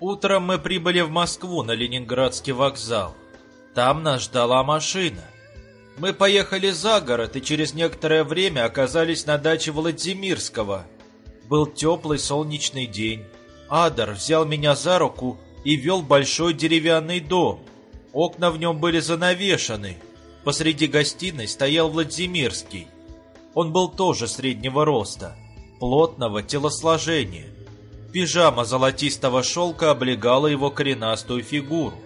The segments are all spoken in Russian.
Утром мы прибыли в Москву на Ленинградский вокзал. Там нас ждала машина. Мы поехали за город и через некоторое время оказались на даче Владимирского. Был теплый солнечный день. Адар взял меня за руку и вел большой деревянный дом. Окна в нем были занавешены. Посреди гостиной стоял Владимирский. Он был тоже среднего роста, плотного телосложения. Пижама золотистого шелка облегала его коренастую фигуру.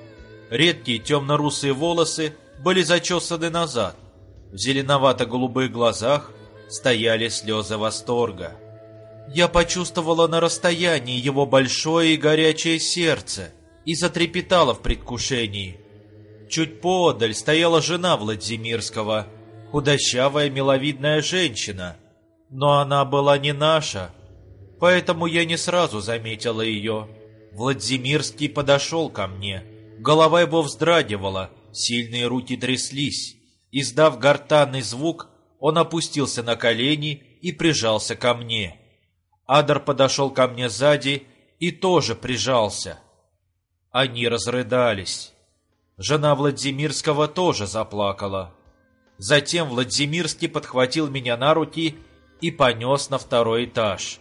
Редкие темно-русые волосы были зачесаны назад. В зеленовато-голубых глазах стояли слезы восторга. Я почувствовала на расстоянии его большое и горячее сердце и затрепетала в предвкушении. Чуть подаль стояла жена Владимирского, худощавая миловидная женщина. Но она была не наша, поэтому я не сразу заметила ее. Владимирский подошел ко мне. Голова его вздрагивала, сильные руки тряслись. Издав гортанный звук, он опустился на колени и прижался ко мне. Адар подошел ко мне сзади и тоже прижался. Они разрыдались. Жена Владимирского тоже заплакала. Затем Владимирский подхватил меня на руки и понес на второй этаж.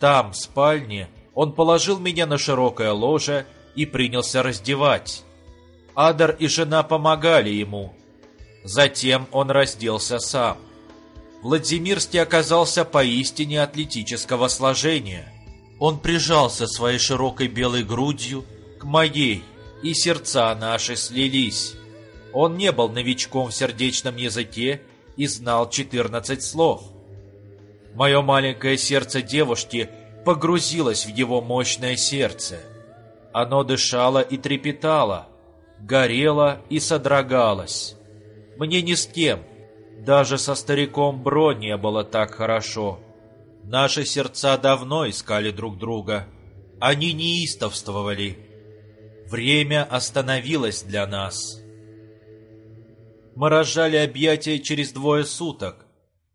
Там, в спальне, он положил меня на широкое ложе и принялся раздевать. Адар и жена помогали ему. Затем он разделся сам. Владимирский оказался поистине атлетического сложения. Он прижался своей широкой белой грудью к моей, и сердца наши слились. Он не был новичком в сердечном языке и знал 14 слов. Мое маленькое сердце девушки погрузилось в его мощное сердце. Оно дышало и трепетало, горело и содрогалось. Мне ни с кем, даже со стариком Бро не было так хорошо. Наши сердца давно искали друг друга. Они неистовствовали. Время остановилось для нас. Мы разжали объятия через двое суток.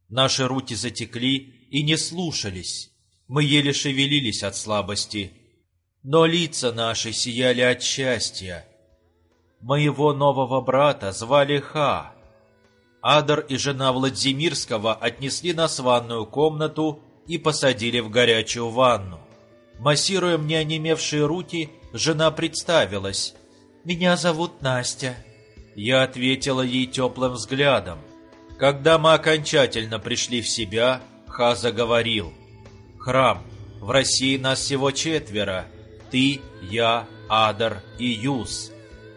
Наши руки затекли и не слушались. Мы еле шевелились от слабости. Но лица наши сияли от счастья. Моего нового брата звали Ха. Адар и жена Владимирского отнесли нас в ванную комнату и посадили в горячую ванну. Массируя мне онемевшие руки, жена представилась. «Меня зовут Настя». Я ответила ей теплым взглядом. Когда мы окончательно пришли в себя, Ха заговорил. «Храм, в России нас всего четверо. Ты, я, Адар и Юс.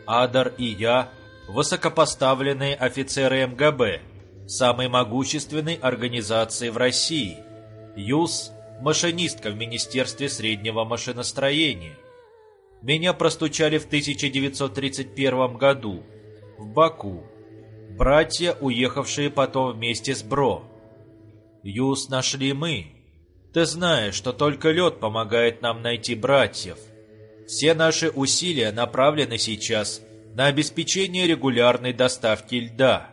Адар и я – высокопоставленные офицеры МГБ, самой могущественной организации в России. Юс – машинистка в Министерстве среднего машиностроения. Меня простучали в 1931 году – в Баку. Братья, уехавшие потом вместе с Бро. Юс нашли мы. Ты знаешь, что только лед помогает нам найти братьев. Все наши усилия направлены сейчас на обеспечение регулярной доставки льда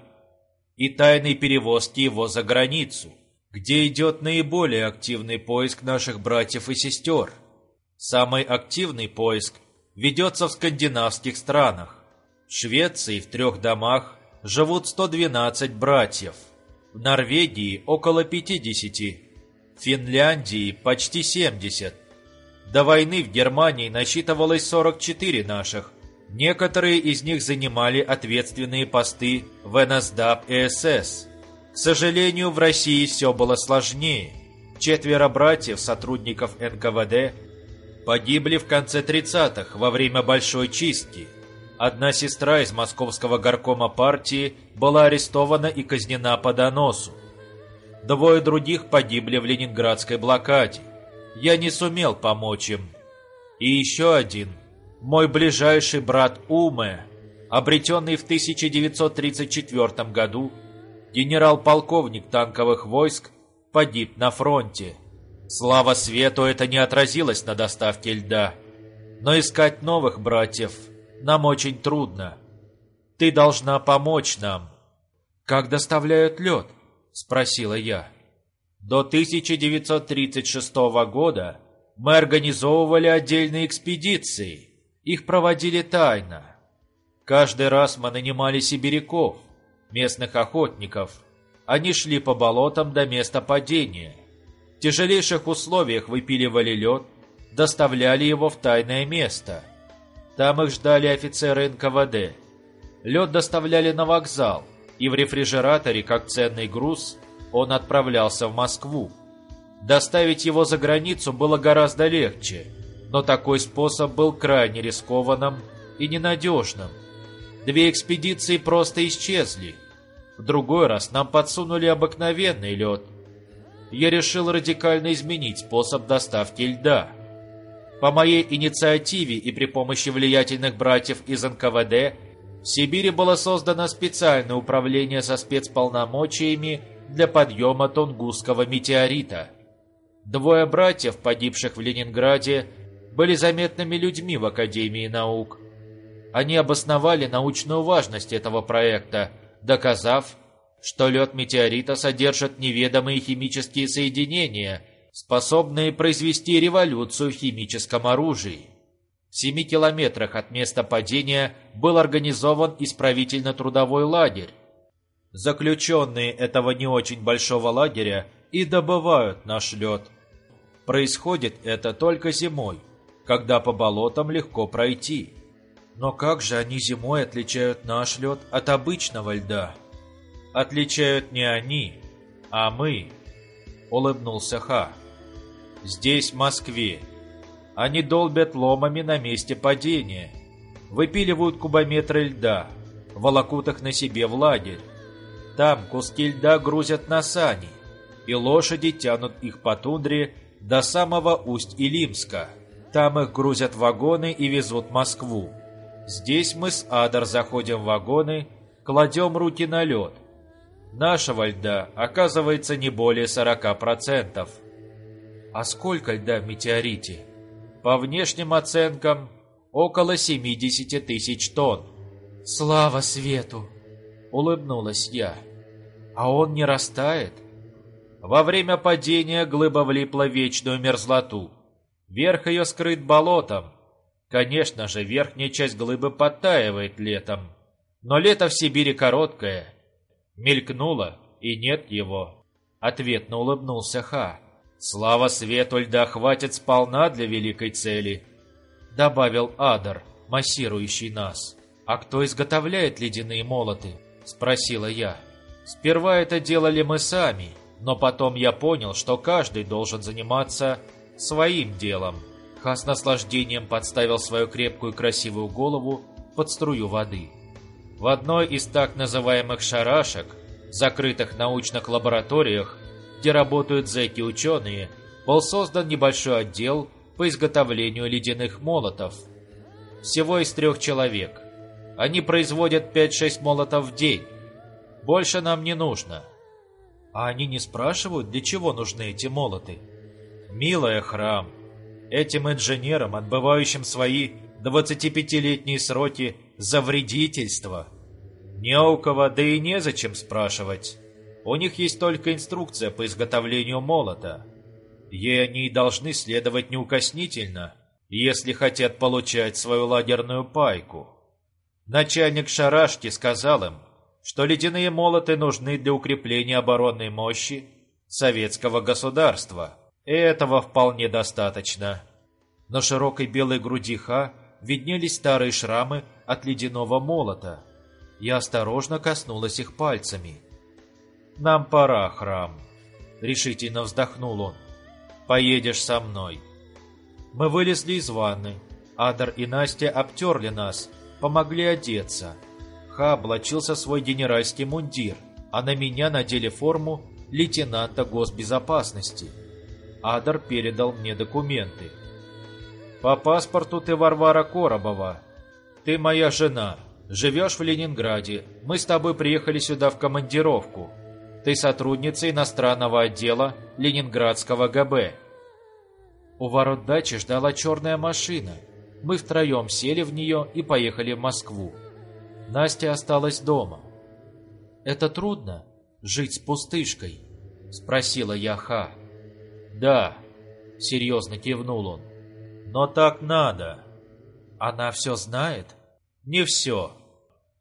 и тайной перевозки его за границу, где идет наиболее активный поиск наших братьев и сестер. Самый активный поиск ведется в скандинавских странах. В Швеции в трех домах живут 112 братьев, в Норвегии около 50, в Финляндии почти 70. До войны в Германии насчитывалось 44 наших. Некоторые из них занимали ответственные посты в НСДАП и СС. К сожалению, в России все было сложнее. Четверо братьев, сотрудников НКВД, погибли в конце 30-х во время Большой чистки – Одна сестра из московского горкома партии была арестована и казнена по доносу. Двое других погибли в ленинградской блокаде. Я не сумел помочь им. И еще один, мой ближайший брат Уме, обретенный в 1934 году, генерал-полковник танковых войск, погиб на фронте. Слава свету, это не отразилось на доставке льда. Но искать новых братьев – нам очень трудно. Ты должна помочь нам». «Как доставляют лед?» – спросила я. До 1936 года мы организовывали отдельные экспедиции. Их проводили тайно. Каждый раз мы нанимали сибиряков, местных охотников. Они шли по болотам до места падения. В тяжелейших условиях выпиливали лед, доставляли его в тайное место. Там их ждали офицеры НКВД. Лед доставляли на вокзал, и в рефрижераторе, как ценный груз, он отправлялся в Москву. Доставить его за границу было гораздо легче, но такой способ был крайне рискованным и ненадежным. Две экспедиции просто исчезли. В другой раз нам подсунули обыкновенный лед. Я решил радикально изменить способ доставки льда. По моей инициативе и при помощи влиятельных братьев из НКВД в Сибири было создано специальное управление со спецполномочиями для подъема Тунгусского метеорита – Двое братьев, погибших в Ленинграде, были заметными людьми в Академии наук. Они обосновали научную важность этого проекта, доказав, что лед метеорита содержит неведомые химические соединения, способные произвести революцию в химическом оружии. В семи километрах от места падения был организован исправительно-трудовой лагерь. Заключенные этого не очень большого лагеря и добывают наш лед. Происходит это только зимой, когда по болотам легко пройти. Но как же они зимой отличают наш лед от обычного льда? Отличают не они, а мы, улыбнулся Ха. Здесь, в Москве, они долбят ломами на месте падения, выпиливают кубометры льда, волокут их на себе в лагерь. Там куски льда грузят на сани, и лошади тянут их по тундре до самого Усть-Илимска. Там их грузят вагоны и везут в Москву. Здесь мы с Адар заходим в вагоны, кладем руки на лед. Нашего льда оказывается не более 40%. А сколько льда в метеорите? По внешним оценкам, около 70 тысяч тонн. «Слава свету!» — улыбнулась я. «А он не растает?» Во время падения глыба влипла в вечную мерзлоту. Верх ее скрыт болотом. Конечно же, верхняя часть глыбы подтаивает летом. Но лето в Сибири короткое. Мелькнуло, и нет его. Ответно улыбнулся Ха. Слава свету льда хватит сполна для великой цели. Добавил Адар, массирующий нас. А кто изготовляет ледяные молоты? Спросила я. Сперва это делали мы сами, но потом я понял, что каждый должен заниматься своим делом. Ха с наслаждением подставил свою крепкую красивую голову под струю воды. В одной из так называемых «шарашек», закрытых научных лабораториях, где работают зэки-ученые, был создан небольшой отдел по изготовлению ледяных молотов. Всего из трех человек. Они производят 5-6 молотов в день. Больше нам не нужно. А они не спрашивают, для чего нужны эти молоты? Милая храм, этим инженерам, отбывающим свои 25-летние сроки за вредительство, не у кого, да и незачем спрашивать. У них есть только инструкция по изготовлению молота. Ей они и должны следовать неукоснительно, если хотят получать свою ладерную пайку. Начальник шарашки сказал им, что ледяные молоты нужны для укрепления оборонной мощи советского государства. И этого вполне достаточно. На широкой белой груди Ха виднелись старые шрамы от ледяного молота. Я осторожно коснулась их пальцами. «Нам пора, храм», — решительно вздохнул он. «Поедешь со мной». Мы вылезли из ванны. Адар и Настя обтерли нас, помогли одеться — Ха облачился свой генеральский мундир, а на меня надели форму лейтенанта госбезопасности. Адар передал мне документы. «По паспорту ты Варвара Коробова. Ты моя жена. Живешь в Ленинграде. Мы с тобой приехали сюда в командировку. Ты сотрудница иностранного отдела Ленинградского ГБ». У ворот дачи ждала черная машина. Мы втроем сели в нее и поехали в Москву. Настя осталась дома. «Это трудно, жить с пустышкой?» — спросила я Ха. «Да, серьезно кивнул он. Но так надо. Она все знает? Не все.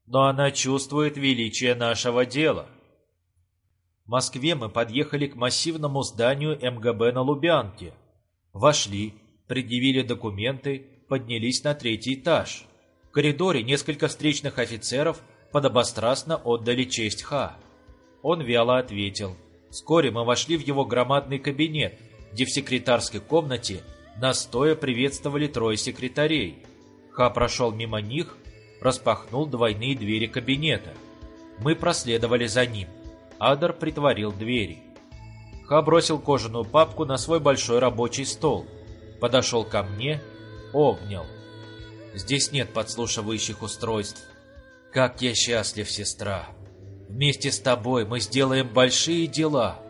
Но она чувствует величие нашего дела. В Москве мы подъехали к массивному зданию МГБ на Лубянке. Вошли, предъявили документы, поднялись на третий этаж. В коридоре несколько встречных офицеров подобострастно отдали честь Ха. Он вяло ответил. Вскоре мы вошли в его громадный кабинет, где в секретарской комнате настоя приветствовали трое секретарей. Ха прошел мимо них, распахнул двойные двери кабинета. Мы проследовали за ним. Адар притворил двери. Ха бросил кожаную папку на свой большой рабочий стол, подошел ко мне, обнял. Здесь нет подслушивающих устройств. Как я счастлив, сестра. Вместе с тобой мы сделаем большие дела.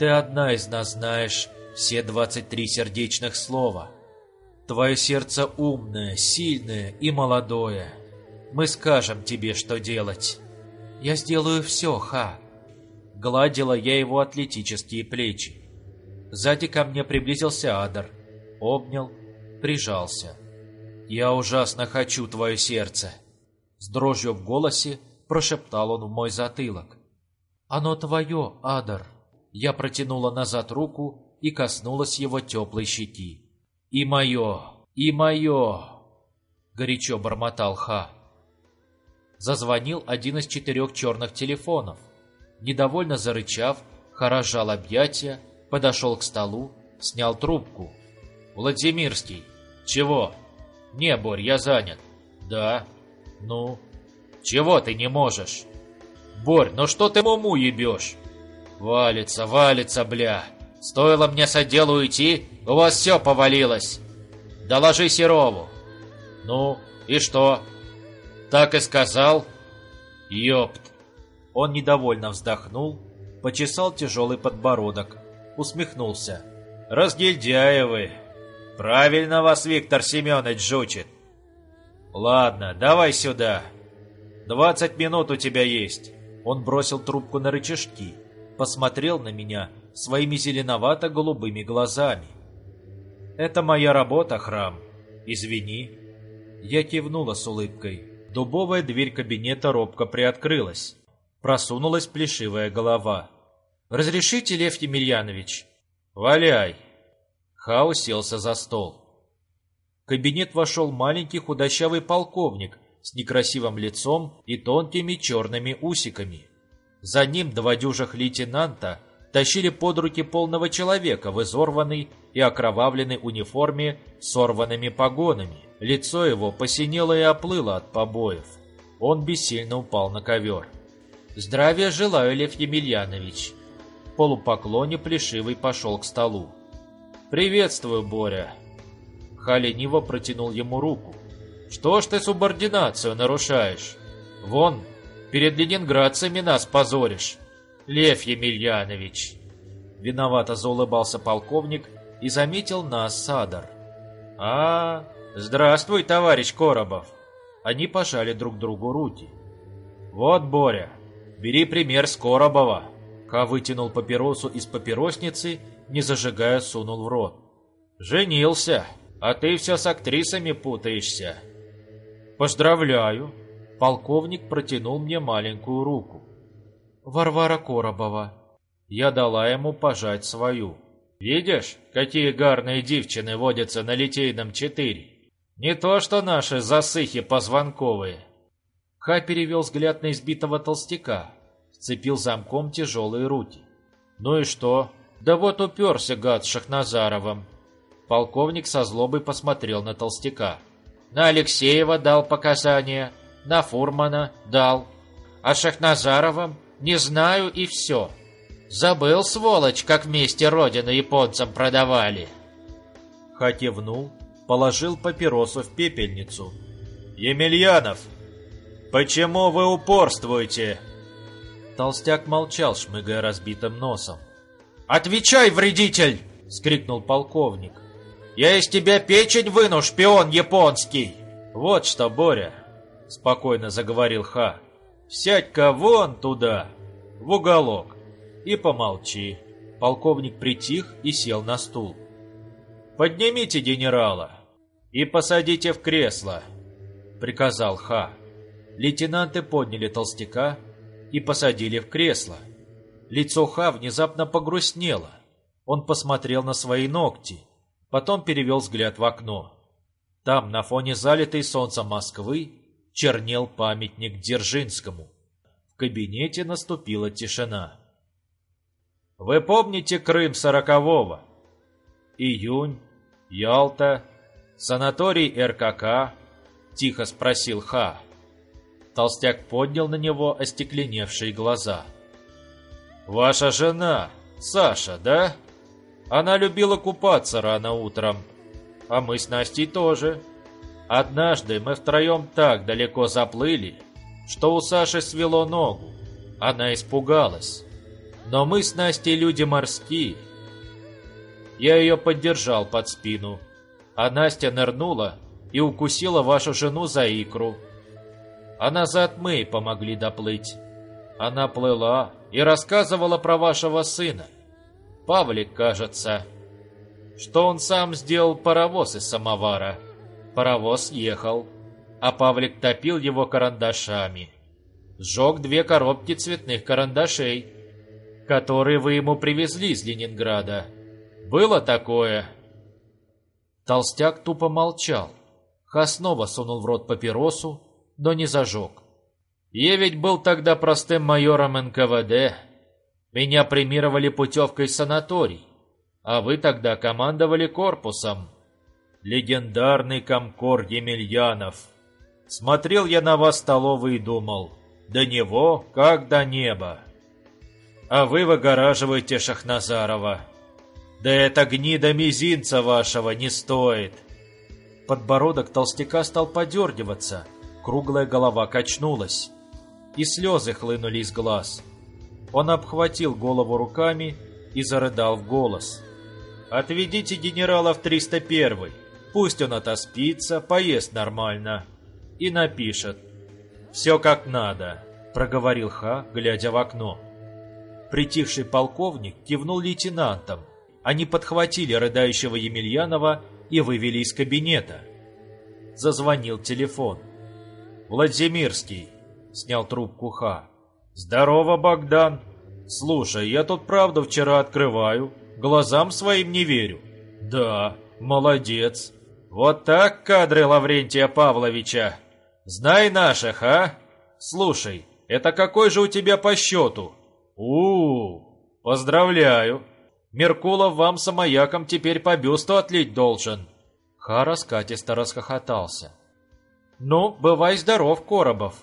Ты одна из нас знаешь все 23 сердечных слова. Твое сердце умное, сильное и молодое. Мы скажем тебе, что делать. Я сделаю все, Ха. Гладила я его атлетические плечи. Сзади ко мне приблизился Адар. Обнял, прижался. «Я ужасно хочу твое сердце!» С дрожью в голосе прошептал он в мой затылок. «Оно твое, Адар!» Я протянула назад руку и коснулась его теплой щеки. «И мое! И мое!» Горячо бормотал Ха. Зазвонил один из четырех черных телефонов. Недовольно зарычав, Ха разжал объятия, подошел к столу, снял трубку. «Владимирский, чего?» «Не, Борь, я занят». «Да». «Ну?» «Чего ты не можешь?» «Борь, ну что ты муму ебешь?» «Валится, валится, бля. Стоило мне с отдела уйти, у вас все повалилось. Доложи Серову». «Ну, и что?» «Так и сказал». «Ёпт». Он недовольно вздохнул, почесал тяжелый подбородок, усмехнулся. «Разгильдяевы!» Правильно вас Виктор Семенович жучит. Ладно, давай сюда. Двадцать минут у тебя есть. Он бросил трубку на рычажки, посмотрел на меня своими зеленовато-голубыми глазами. Это моя работа, храм. Извини. Я кивнула с улыбкой. Дубовая дверь кабинета робко приоткрылась. Просунулась плешивая голова. «Разрешите, Лев Емельянович?» «Валяй!» Ха уселся за стол. В кабинет вошел маленький худощавый полковник с некрасивым лицом и тонкими черными усиками. За ним два дюжих лейтенанта тащили под руки полного человека в изорванной и окровавленной униформе с сорванными погонами. Лицо его посинело и оплыло от побоев. Он бессильно упал на ковер. «Здравия желаю, Лев Емельянович!» В полупоклоне Плешивый пошел к столу. «Приветствую, Боря!» Ха лениво протянул ему руку. «Что ж ты субординацию нарушаешь? Вон, перед ленинградцами нас позоришь, Лев Емельянович!» Виновато заулыбался полковник и заметил нас Садар. «А, здравствуй, товарищ Коробов!» Они пожали друг другу руки. «Вот, Боря, бери пример с Коробова!» Ха вытянул папиросу из папиросницы не зажигая, сунул в рот. «Женился, а ты все с актрисами путаешься». «Поздравляю!» Полковник протянул мне маленькую руку. «Варвара Коробова». Я дала ему пожать свою. «Видишь, какие гарные девчины водятся на Литейном 4? Не то что наши засыхи позвонковые». Ха перевел взгляд на избитого толстяка, сцепил замком тяжелые руки. «Ну и что? Да вот уперся гад с Шахназаровым. Полковник со злобой посмотрел на толстяка. На Алексеева дал показания, на Фурмана дал. А Шахназаровым не знаю и все. Забыл, сволочь, как вместе родину японцам продавали. Ха кивнул, положил папиросу в пепельницу. «Емельянов, почему вы упорствуете?» Толстяк молчал, шмыгая разбитым носом. «Отвечай, вредитель!» — скрикнул полковник. «Я из тебя печень выну, шпион японский!» «Вот что, Боря!» — спокойно заговорил Ха. «Сядь-ка вон туда, в уголок, и помолчи». Полковник притих и сел на стул. поднимите генерала и посадите в кресло», — приказал Ха. Лейтенанты подняли толстяка и посадили в кресло. Лицо Ха внезапно погрустнело. Он посмотрел на свои ногти, потом перевел взгляд в окно. Там, на фоне залитой солнцем Москвы, чернел памятник Дзержинскому. В кабинете наступила тишина. «Вы помните Крым сорокового? Июнь, Ялта, санаторий РКК?» — тихо спросил Ха. Толстяк поднял на него остекленевшие глаза. «Ваша жена, Саша, да? Она любила купаться рано утром, а мы с Настей тоже. Однажды мы втроем так далеко заплыли, что у Саши свело ногу. Она испугалась. Но мы с Настей люди морские. Я ее поддержал под спину, а Настя нырнула и укусила вашу жену за икру. А назад мы помогли доплыть. Она плыла и рассказывала про вашего сына. Павлик, кажется, что он сам сделал паровоз из самовара. Паровоз ехал, а Павлик топил его карандашами. Сжег две коробки цветных карандашей, которые вы ему привезли из Ленинграда. Было такое?» Толстяк тупо молчал. Ха снова сунул в рот папиросу, но не зажег. «Я ведь был тогда простым майором НКВД. Меня премировали путевкой в санаторий, а вы тогда командовали корпусом легендарный комкор Емельянов. Смотрел я на вас столовый и думал, до него как до неба. А вы выгораживаете Шахназарова. Да это гнида мизинца вашего не стоит. Подбородок толстяка стал подергиваться, круглая голова качнулась, и слезы хлынули из глаз. Он обхватил голову руками и зарыдал в голос. «Отведите генерала в 301 Пусть он отоспится, поест нормально и напишет. «Все как надо», — проговорил Ха, глядя в окно. Притихший полковник кивнул лейтенантам. Они подхватили рыдающего Емельянова и вывели из кабинета. Зазвонил телефон. «Владимирский», — снял трубку Ха. «Здорово, Богдан. Слушай, я тут правду вчера открываю. Глазам своим не верю». «Да, молодец. Вот так кадры Лаврентия Павловича. Знай наших, а? Слушай, это какой же у тебя по счету? у, -у, -у поздравляю. Меркулов вам самояком теперь по бюсту отлить должен. Ха раскатисто расхохотался. «Ну, бывай здоров, Коробов!»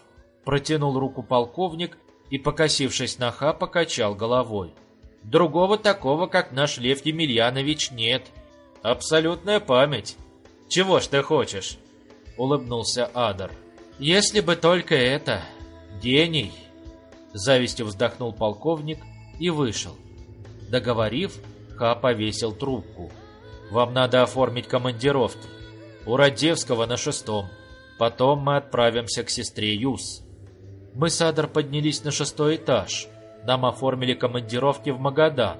Протянул руку полковник и, покосившись на Ха, покачал головой. «Другого такого, как наш Лев Емельянович, нет. Абсолютная память. «Чего ж ты хочешь?» — улыбнулся Адар. «Если бы только это... Гений!» Завистью вздохнул полковник и вышел. Договорив, Ха повесил трубку. «Вам надо оформить командировки. У Радевского на шестом. Потом мы отправимся к сестре Юс». Мы с Адар поднялись на шестой этаж. Нам оформили командировки в Магадан.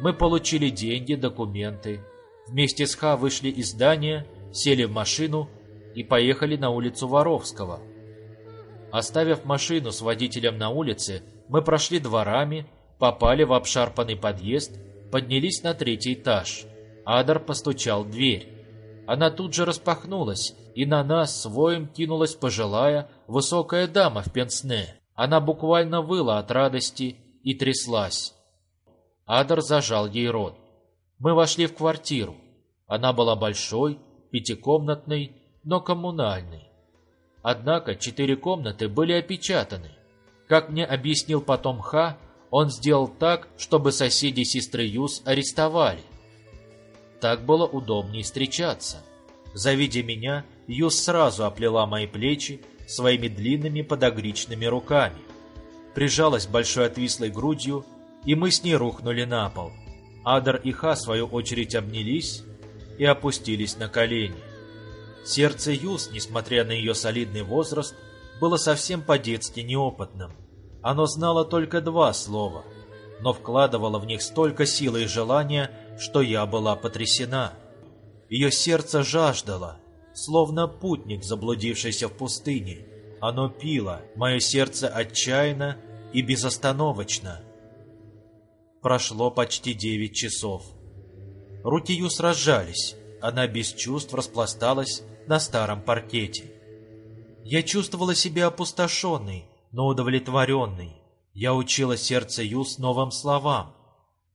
Мы получили деньги, документы. Вместе с Ха вышли из здания сели в машину и поехали на улицу Воровского. Оставив машину с водителем на улице, мы прошли дворами, попали в обшарпанный подъезд, поднялись на третий этаж. Адар постучал в дверь. Она тут же распахнулась, и на нас своим кинулась пожилая, высокая дама в пенсне. Она буквально выла от радости и тряслась. Адар зажал ей рот. Мы вошли в квартиру. Она была большой, пятикомнатной, но коммунальной. Однако четыре комнаты были опечатаны. Как мне объяснил потом Ха, он сделал так, чтобы соседи сестры Юс арестовали. Так было удобнее встречаться. Завидя меня, Юс сразу оплела мои плечи своими длинными подогричными руками. Прижалась большой отвислой грудью, и мы с ней рухнули на пол. Адар и Ха, в свою очередь, обнялись, и опустились на колени. Сердце Юс, несмотря на ее солидный возраст, было совсем по-детски неопытным. Оно знало только два слова, но вкладывало в них столько силы и желания, что я была потрясена. Ее сердце жаждало, словно путник, заблудившийся в пустыне. Оно пило мое сердце отчаянно и безостановочно. Прошло почти девять часов. Руки Юс разжались, она без чувств распласталась на старом паркете. Я чувствовала себя опустошенной, но удовлетворенной. Я учила сердце Юс новым словам.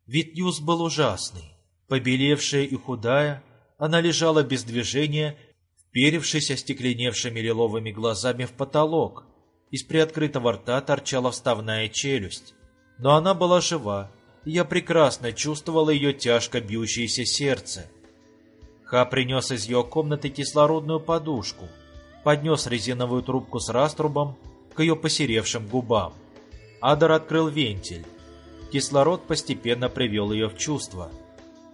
Вид Юс был ужасный. Побелевшая и худая, она лежала без движения, вперевшись остекленевшими лиловыми глазами в потолок. Из приоткрытого рта торчала вставная челюсть. Но она была жива, и я прекрасно чувствовала ее тяжко бьющееся сердце. Ха принес из ее комнаты кислородную подушку, поднес резиновую трубку с раструбом к ее посеревшим губам. Адар открыл вентиль. Кислород постепенно привел ее в чувство,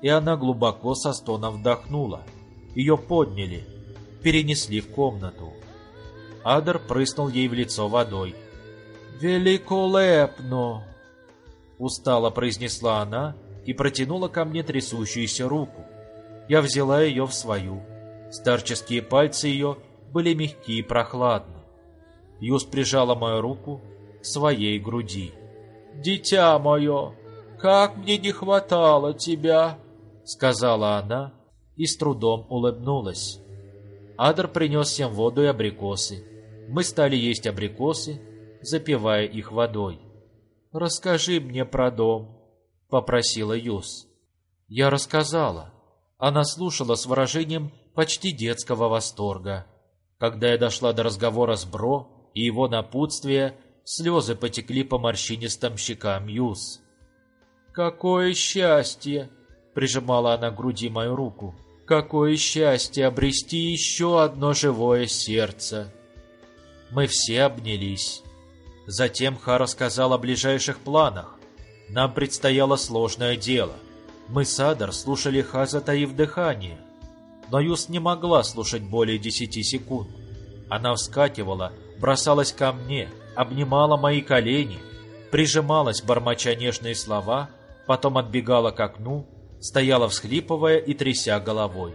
и она глубоко со стоном вдохнула. Ее подняли, перенесли в комнату. Адар прыснул ей в лицо водой. «Великолепно!» Устало произнесла она и протянула ко мне трясущуюся руку. Я взяла ее в свою. Старческие пальцы ее были мягкие и прохладны. Юс прижала мою руку к своей груди. «Дитя мое, как мне не хватало тебя!» Сказала она и с трудом улыбнулась. Адр принес всем воду и абрикосы. Мы стали есть абрикосы, запивая их водой. «Расскажи мне про дом», — попросила Юс. Я рассказала. Она слушала с выражением почти детского восторга. Когда я дошла до разговора с Бро и его напутствия, слезы потекли по морщинистым щекам Юс. «Какое счастье!» — прижимала она к груди мою руку. «Какое счастье обрести еще одно живое сердце!» Мы все обнялись. Затем Ха рассказал о ближайших планах. Нам предстояло сложное дело — мы с Адар слушали Ха, затаив дыхание. Но Юс не могла слушать более десяти секунд. Она вскакивала, бросалась ко мне, обнимала мои колени, прижималась, бормоча нежные слова, потом отбегала к окну, стояла всхлипывая и тряся головой.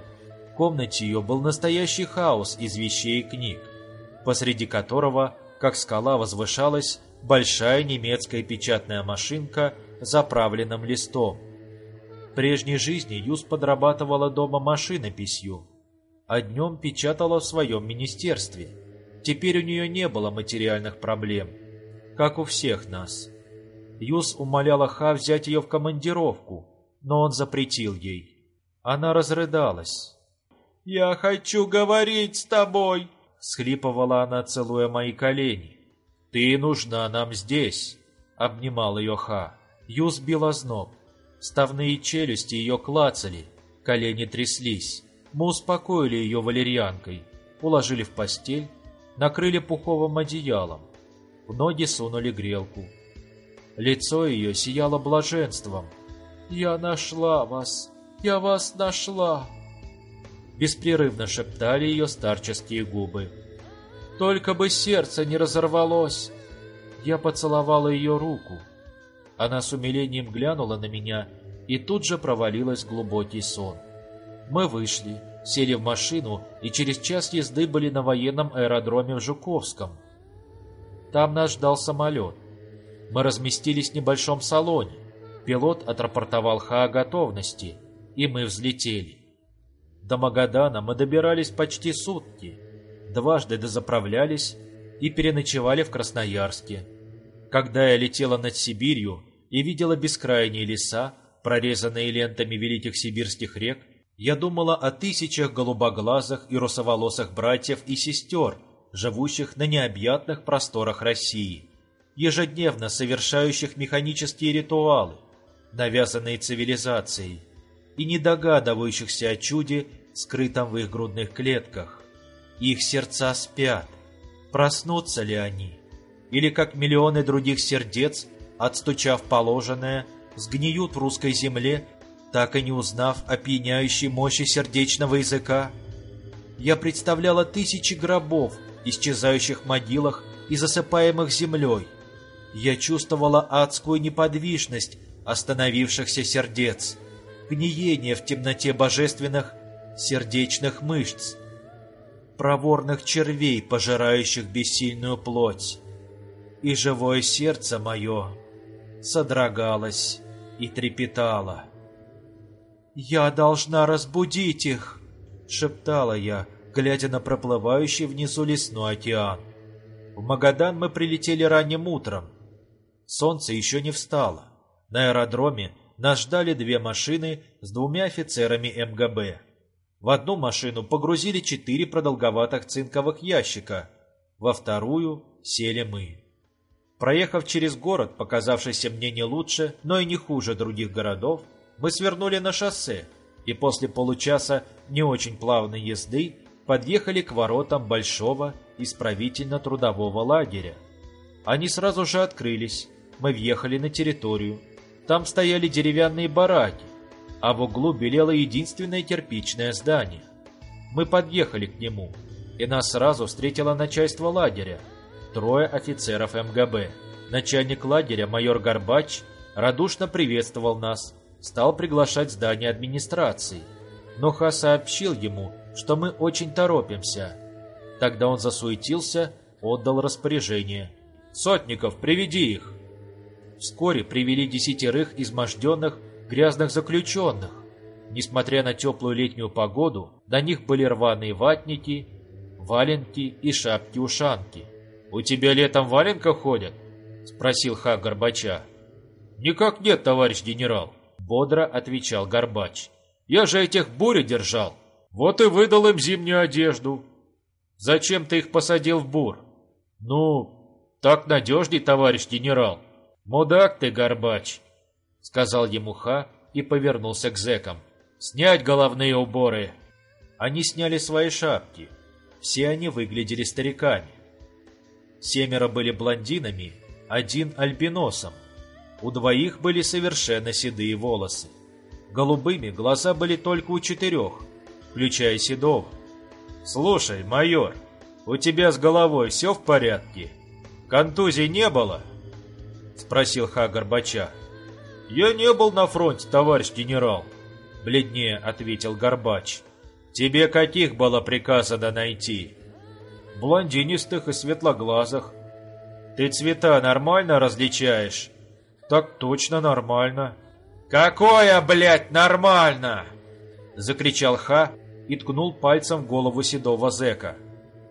В комнате ее был настоящий хаос из вещей и книг, посреди которого, как скала, возвышалась большая немецкая печатная машинка с заправленным листом, в прежней жизни Юс подрабатывала дома машинописью, а днем печатала в своем министерстве. Теперь у нее не было материальных проблем, как у всех нас. Юс умоляла Ха взять ее в командировку, но он запретил ей. Она разрыдалась. «Я хочу говорить с тобой!» — схлипывала она, целуя мои колени. «Ты нужна нам здесь!» — обнимал ее Ха. Юс бил озноб. Ставные челюсти ее клацали, колени тряслись. Мы успокоили ее валерьянкой, уложили в постель, накрыли пуховым одеялом. В ноги сунули грелку. Лицо ее сияло блаженством. «Я нашла вас! Я вас нашла!» Беспрерывно шептали ее старческие губы. «Только бы сердце не разорвалось!» Я поцеловала ее руку. Она с умилением глянула на меня и тут же провалилась в глубокий сон. Мы вышли, сели в машину и через час езды были на военном аэродроме в Жуковском. Там нас ждал самолет. Мы разместились в небольшом салоне. Пилот отрапортовал Ха о готовности, и мы взлетели. До Магадана мы добирались почти сутки. Дважды дозаправлялись и переночевали в Красноярске. Когда я летела над Сибирью и видела бескрайние леса, прорезанные лентами великих сибирских рек, я думала о тысячах голубоглазых и русоволосых братьев и сестер, живущих на необъятных просторах России, ежедневно совершающих механические ритуалы, навязанные цивилизацией, и не догадывающихся о чуде, скрытом в их грудных клетках. Их сердца спят. Проснутся ли они? Или, как миллионы других сердец, отстучав положенное, сгниют в русской земле, так и не узнав о пьяняющей мощи сердечного языка. Я представляла тысячи гробов, исчезающих в могилах и засыпаемых землей. Я чувствовала адскую неподвижность остановившихся сердец, гниение в темноте божественных сердечных мышц, проворных червей, пожирающих бессильную плоть. И живое сердце мое содрогалось и трепетало. «Я должна разбудить их!» — шептала я, глядя на проплывающий внизу лесной океан. В Магадан мы прилетели ранним утром. Солнце еще не встало. На аэродроме нас ждали две машины с двумя офицерами МГБ. В одну машину погрузили четыре продолговатых цинковых ящика, во вторую сели мы. Проехав через город, показавшийся мне не лучше, но и не хуже других городов, мы свернули на шоссе и после получаса не очень плавной езды подъехали к воротам большого исправительно-трудового лагеря. Они сразу же открылись, мы въехали на территорию. Там стояли деревянные бараки, а в углу белело единственное кирпичное здание. Мы подъехали к нему, и нас сразу встретило начальство лагеря, трое офицеров МГБ. Начальник лагеря, майор Горбач, радушно приветствовал нас, стал приглашать здание администрации. Но Ха сообщил ему, что мы очень торопимся. Тогда он засуетился, отдал распоряжение. «Сотников, приведи их!» Вскоре привели десятерых изможденных, грязных заключенных. Несмотря на теплую летнюю погоду, на них были рваные ватники, валенки и шапки-ушанки. «У тебя летом валенка ходят?» — спросил Ха Горбача. «Никак нет, товарищ генерал», — бодро отвечал Горбач. «Я же этих бурю держал. Вот и выдал им зимнюю одежду. Зачем ты их посадил в бур? Ну, так надежней, товарищ генерал. Мудак ты, Горбач, сказал ему Ха и повернулся к зэкам. Снять головные уборы. Они сняли свои шапки. Все они выглядели стариками. Семеро были блондинами, один альбиносом. У двоих были совершенно седые волосы. Голубыми глаза были только у четырех, включая Седова. «Слушай, майор, у тебя с головой все в порядке? Контузий не было?» Спросил Ха Горбача. «Я не был на фронте, товарищ генерал», — бледнее ответил Горбач. «Тебе каких было приказано найти?» «Блондинистых и светлоглазых». «Ты цвета нормально различаешь?» «Так точно нормально». «Какое, блядь, нормально?» — закричал Ха и ткнул пальцем в голову седого зэка.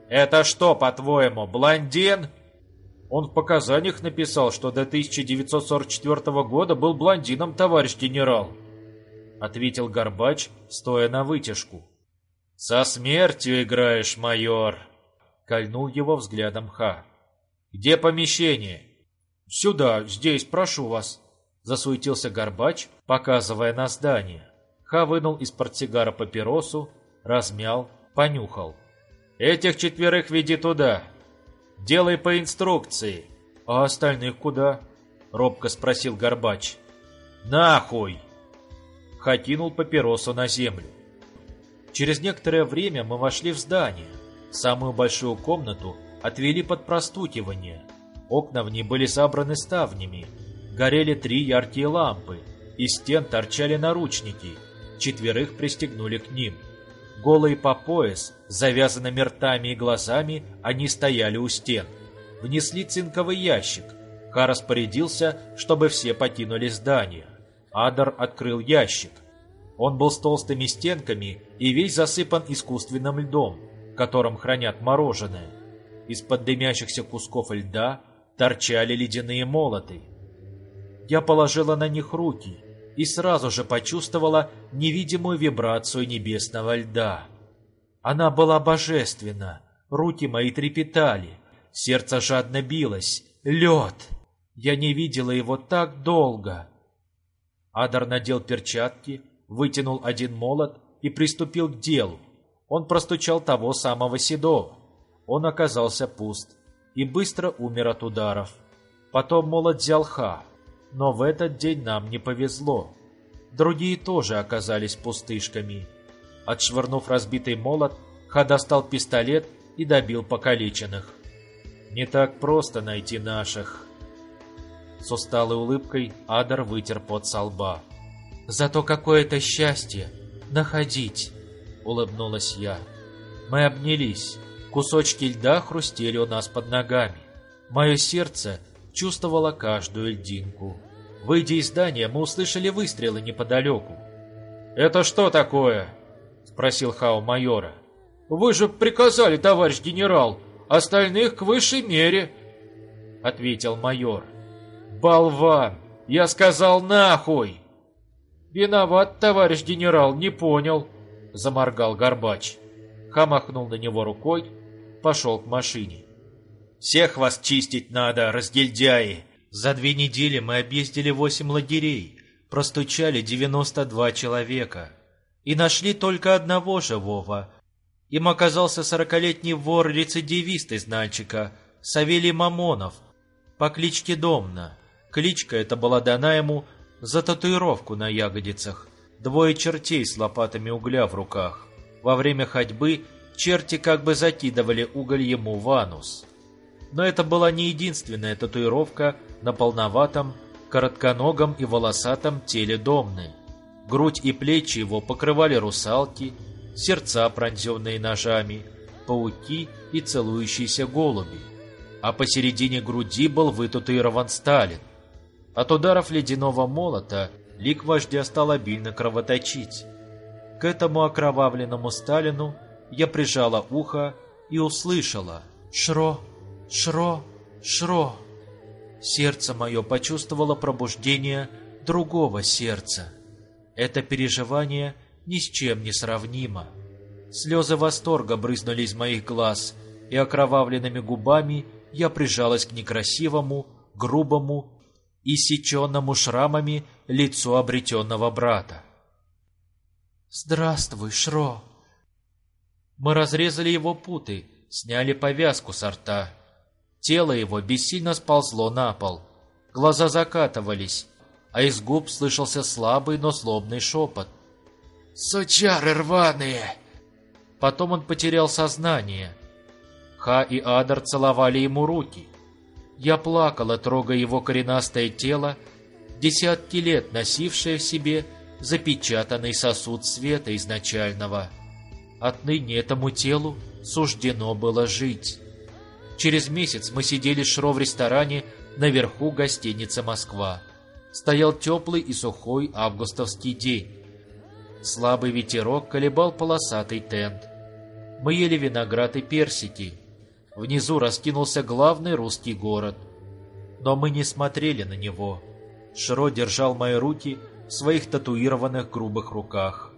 «Это что, по-твоему, блондин?» Он в показаниях написал, что до 1944 года был блондином, товарищ генерал. Ответил Горбач, стоя на вытяжку. «Со смертью играешь, майор!» Кольнул его взглядом Ха. «Где помещение?» «Сюда, здесь, прошу вас!» Засуетился Горбач, показывая на здание. Ха вынул из портсигара папиросу, размял, понюхал. «Этих четверых веди туда. Делай по инструкции». «А остальных куда?» — робко спросил Горбач. «Нахуй!» Ха кинул папиросу на землю. Через некоторое время мы вошли в здание. Самую большую комнату отвели под простукивание. Окна в ней были забраны ставнями. Горели три яркие лампы. Из стен торчали наручники — четверых пристегнули к ним. Голые по пояс, завязанными ртами и глазами, они стояли у стен. Внесли цинковый ящик. Ха распорядился, чтобы все покинули здание. Адар открыл ящик. Он был с толстыми стенками и весь засыпан искусственным льдом, которым хранят мороженое. Из-под дымящихся кусков льда торчали ледяные молоты. Я положила на них руки — и сразу же почувствовала невидимую вибрацию небесного льда. Она была божественна, руки мои трепетали, сердце жадно билось. Лед! Я не видела его так долго. Адар надел перчатки, вытянул один молот и приступил к делу. Он простучал того самого Седова. Он оказался пуст и быстро умер от ударов. Потом молот взял Ха, но в этот день нам не повезло. Другие тоже оказались пустышками. Отшвырнув разбитый молот, Ха достал пистолет и добил покалеченных. Не так просто найти наших. С усталой улыбкой Адар вытер пот со лба. Зато какое-то счастье находить. — улыбнулась я. Мы обнялись. Кусочки льда хрустели у нас под ногами. Мое сердце чувствовало каждую льдинку. Выйдя из здания, мы услышали выстрелы неподалеку. «Это что такое?» — спросил Хао майора. «Вы же приказали, товарищ генерал, остальных к высшей мере», — ответил майор. «Болван! Я сказал нахуй!» «Виноват, товарищ генерал, не понял», — заморгал Горбач. Ха махнул на него рукой, пошел к машине. «Всех вас чистить надо, разгильдяи!» За две недели мы объездили восемь лагерей, простучали 92 человека и нашли только одного живого. Им оказался сорокалетний вор-рецидивист из Нальчика, Савелий Мамонов, по кличке Домна. Кличка эта была дана ему за татуировку на ягодицах, двое чертей с лопатами угля в руках. Во время ходьбы черти как бы закидывали уголь ему в анус. Но это была не единственная татуировка на полноватом, коротконогом и волосатом теле Домны. Грудь и плечи его покрывали русалки, сердца, пронзенные ножами, пауки и целующиеся голуби. А посередине груди был вытатуирован Сталин. От ударов ледяного молота лик вождя стал обильно кровоточить. К этому окровавленному Сталину я прижала ухо и услышала «Шро, Шро, Шро». Сердце мое почувствовало пробуждение другого сердца. Это переживание ни с чем не сравнимо. Слезы восторга брызнули из моих глаз, и окровавленными губами я прижалась к некрасивому, грубому и сеченному шрамами лицу обретенного брата. «Здравствуй, Шро!» Мы разрезали его путы, сняли повязку с рта. Тело его бессильно сползло на пол. Глаза закатывались, а из губ слышался слабый, но злобный шепот. «Сучары рваные!» Потом он потерял сознание. Ха и Адар целовали ему руки. Я плакала, трогая его коренастое тело, десятки лет носившее в себе запечатанный сосуд света изначального. Отныне этому телу суждено было жить. Через месяц мы сидели шро в ресторане наверху гостиницы «Москва». Стоял теплый и сухой августовский день. Слабый ветерок колебал полосатый тент. Мы ели виноград и персики. Внизу раскинулся главный русский город. Но мы не смотрели на него. Шро держал мои руки в своих татуированных грубых руках.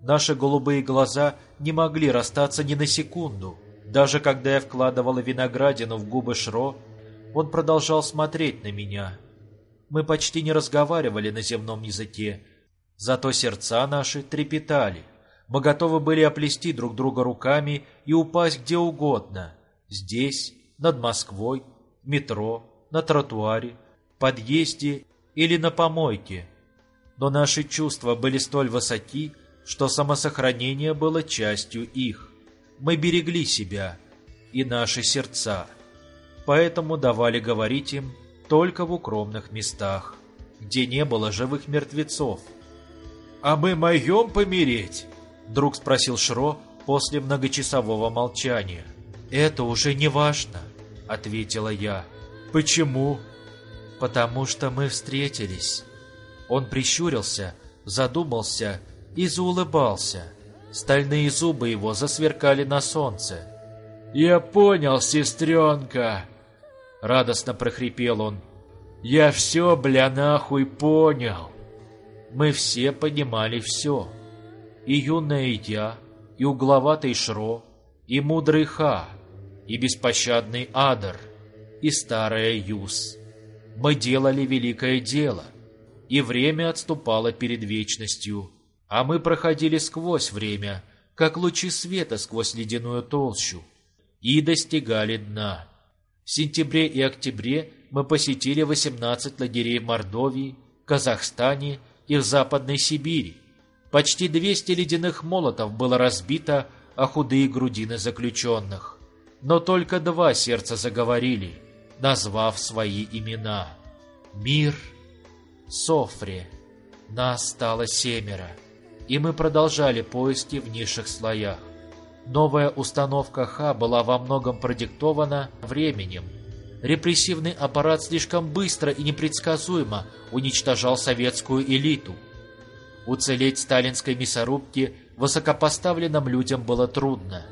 Наши голубые глаза не могли расстаться ни на секунду. Даже когда я вкладывала виноградину в губы Шро, он продолжал смотреть на меня. Мы почти не разговаривали на земном языке, зато сердца наши трепетали. Мы готовы были оплести друг друга руками и упасть где угодно. Здесь, над Москвой, метро, на тротуаре, подъезде или на помойке но наши чувства были столь высоки, что самосохранение было частью их. Мы берегли себя и наши сердца, поэтому давали говорить им только в укромных местах, где не было живых мертвецов. «А мы моем помереть?» — вдруг спросил Шро после многочасового молчания. «Это уже не важно», — ответила я. «Почему?» «Потому что мы встретились». Он прищурился, задумался и заулыбался. Стальные зубы его засверкали на солнце. «Я понял, сестренка!» Радостно прохрипел он. «Я все, бля, нахуй понял!» Мы все понимали все. И юная я, и угловатый Шро, и мудрый Ха, и беспощадный Адар, и старая Юс. Мы делали великое дело — и время отступало перед вечностью, а мы проходили сквозь время, как лучи света сквозь ледяную толщу, и достигали дна. В сентябре и октябре мы посетили 18 лагерей в Мордовии, Казахстане и в Западной Сибири. Почти 200 ледяных молотов было разбито о худые грудины заключенных. Но только два сердца заговорили, назвав свои имена. Мир — Софре. Нас стало семеро. И мы продолжали поиски в низших слоях. Новая установка Х была во многом продиктована временем. Репрессивный аппарат слишком быстро и непредсказуемо уничтожал советскую элиту. Уцелеть сталинской мясорубке высокопоставленным людям было трудно.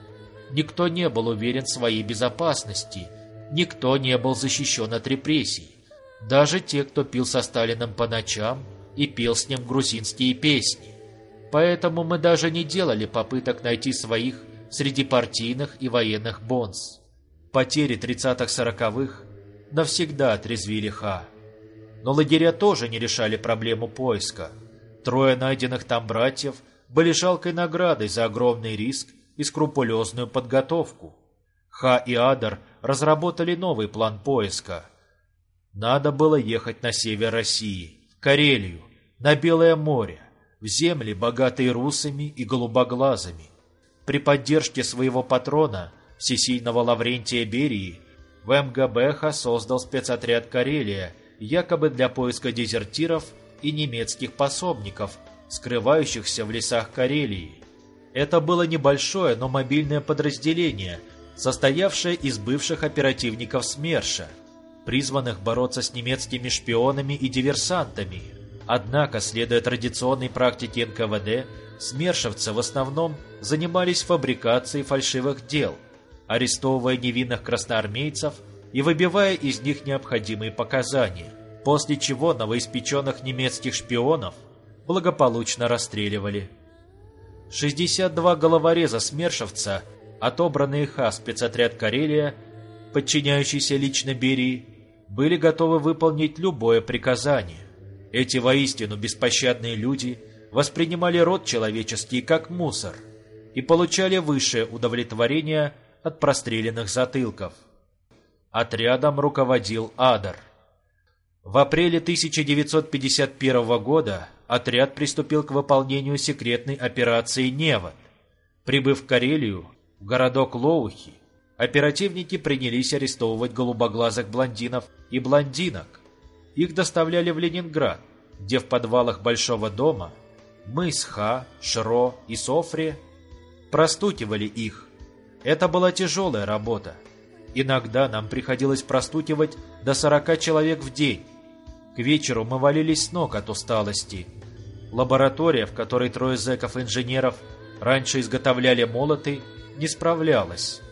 Никто не был уверен в своей безопасности, никто не был защищен от репрессий. Даже те, кто пил со Сталиным по ночам и пел с ним грузинские песни. Поэтому мы даже не делали попыток найти своих среди партийных и военных бонс. Потери 30-40-х навсегда отрезвили Ха. Но лагеря тоже не решали проблему поиска. Трое найденных там братьев были жалкой наградой за огромный риск и скрупулезную подготовку. Ха и Адар разработали новый план поиска. Надо было ехать на север России, в Карелию, на Белое море, в земли, богатые русами и голубоглазыми. При поддержке своего патрона, всесильного Лаврентия Берии, в МГБХ создал спецотряд «Карелия», якобы для поиска дезертиров и немецких пособников, скрывающихся в лесах Карелии. Это было небольшое, но мобильное подразделение, состоявшее из бывших оперативников СМЕРШа, призванных бороться с немецкими шпионами и диверсантами. Однако, следуя традиционной практике НКВД, смершевцы в основном занимались фабрикацией фальшивых дел, арестовывая невинных красноармейцев и выбивая из них необходимые показания, после чего новоиспеченных немецких шпионов благополучно расстреливали. 62 головореза смершевца, отобранные ха спецотряд «Карелия», подчиняющийся лично Берии, были готовы выполнить любое приказание. Эти воистину беспощадные люди – воспринимали род человеческий как мусор и получали высшее удовлетворение от простреленных затылков. Отрядом руководил Адар. В апреле 1951 года отряд приступил к выполнению секретной операции «Невод». Прибыв в Карелию, в городок Лоухи, оперативники принялись арестовывать голубоглазых блондинов и блондинок. Их доставляли в Ленинград, где в подвалах Большого дома мы с Ха, Шро и Софри простукивали их. Это была тяжелая работа. Иногда нам приходилось простукивать до 40 человек в день. К вечеру мы валились с ног от усталости. Лаборатория, в которой трое зэков-инженеров раньше изготовляли молоты, не справлялась.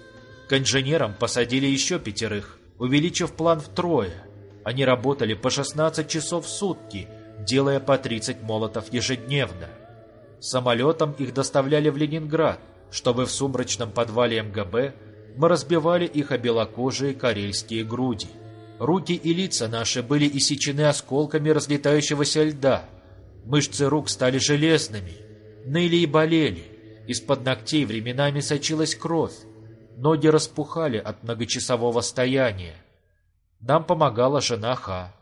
К инженерам посадили еще пятерых, увеличив план втрое. Они работали по 16 часов в сутки – делая по 30 молотов ежедневно. Самолетом их доставляли в Ленинград, чтобы в сумрачном подвале МГБ мы разбивали их о белокожие карельские груди. Руки и лица наши были иссечены осколками разлетающегося льда. Мышцы рук стали железными, ныли и болели. Из-под ногтей временами сочилась кровь. Ноги распухали от многочасового стояния. Нам помогала жена Ха.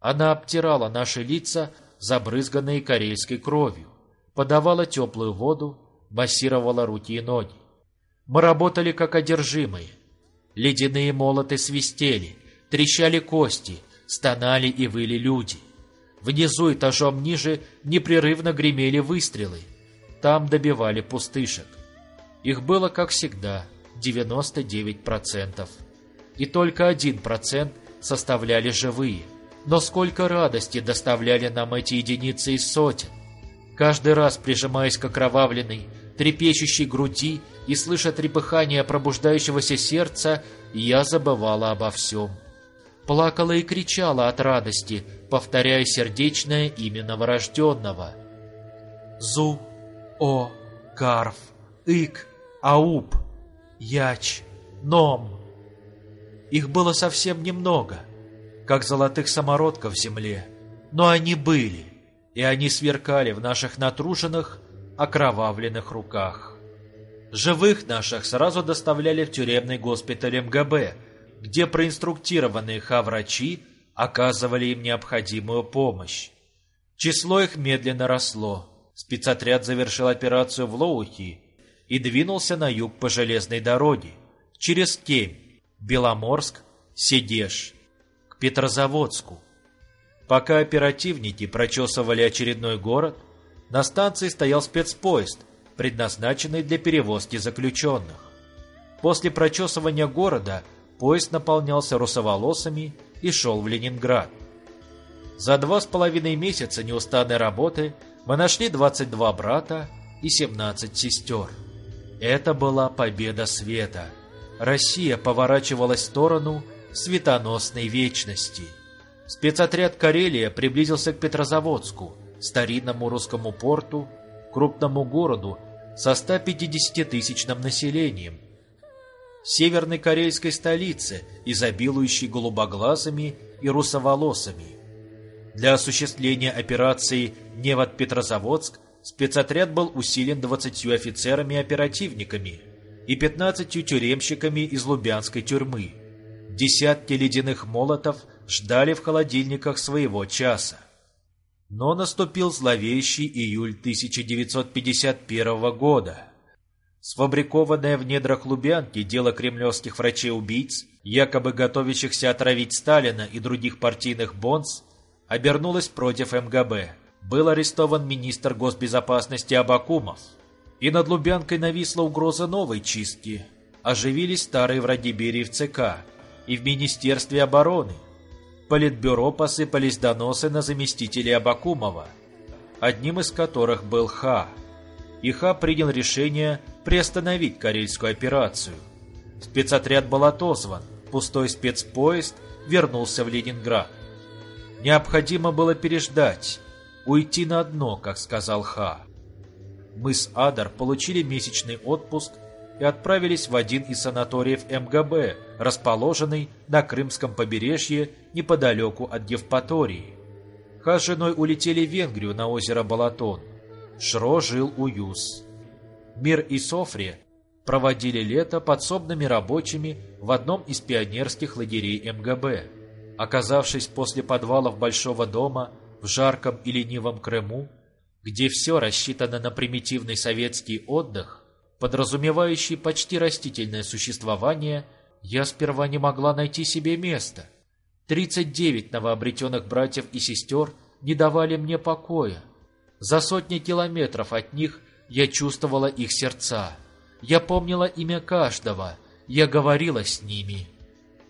Она обтирала наши лица, забрызганные карельской кровью, подавала теплую воду, массировала руки и ноги. Мы работали как одержимые. Ледяные молоты свистели, трещали кости, стонали и выли люди. Внизу этажом ниже непрерывно гремели выстрелы. Там добивали пустышек. Их было, как всегда, 99%. И только 1% составляли живые. Но сколько радости доставляли нам эти единицы из сотен. Каждый раз прижимаясь к окровавленной, трепещущей груди и слыша трепыхание пробуждающегося сердца, я забывала обо всем. Плакала и кричала от радости, повторяя сердечное имя новорожденного. Зу, О, Карф, Ик, Ауп, Яч, Ном. Их было совсем немного — как золотых самородков в земле, но они были, и они сверкали в наших натруженных, окровавленных руках. Живых наших сразу доставляли в тюремный госпиталь МГБ, где проинструктированные ха-врачи оказывали им необходимую помощь. Число их медленно росло. Спецотряд завершил операцию в Лоухи и двинулся на юг по железной дороге, через Кемь, Беломорск, Седеш. Петрозаводску. Пока оперативники прочесывали очередной город, на станции стоял спецпоезд, предназначенный для перевозки заключенных. После прочесывания города поезд наполнялся русоволосами и шел в Ленинград. За два с половиной месяца неустанной работы мы нашли 22 брата и 17 сестер. Это была победа света. Россия поворачивалась в сторону светоносной вечности. Спецотряд «Карелия» приблизился к Петрозаводску, старинному русскому порту, крупному городу со 150-тысячным населением. Северной карельской столице, изобилующей голубоглазыми и русоволосыми. Для осуществления операции «Невод-Петрозаводск» спецотряд был усилен 20 офицерами-оперативниками и 15 тюремщиками из Лубянской тюрьмы. Десятки ледяных молотов ждали в холодильниках своего часа. Но наступил зловещий июль 1951 года. Сфабрикованное в недрах Лубянки дело кремлевских врачей-убийц, якобы готовящихся отравить Сталина и других партийных бонс, обернулось против МГБ. Был арестован министр госбезопасности Абакумов. И над Лубянкой нависла угроза новой чистки. Оживились старые враги Берии в ЦК и в Министерстве обороны. Политбюро посыпались доносы на заместителей Абакумова, одним из которых был Ха. И Ха принял решение приостановить карельскую операцию. Спецотряд был отозван, пустой спецпоезд вернулся в Ленинград. Необходимо было переждать, уйти на дно, как сказал Ха. Мы с Адар получили месячный отпуск и отправились в один из санаториев МГБ, расположенный на Крымском побережье неподалеку от Евпатории. Ха с женой улетели в Венгрию на озеро Балатон. Шро жил у Юз. Мир и Софри проводили лето подсобными рабочими в одном из пионерских лагерей МГБ. Оказавшись после подвалов Большого дома в жарком и ленивом Крыму, где все рассчитано на примитивный советский отдых, подразумевающий почти растительное существование, я сперва не могла найти себе места. 39 новообретенных братьев и сестер не давали мне покоя. За сотни километров от них я чувствовала их сердца. Я помнила имя каждого, я говорила с ними.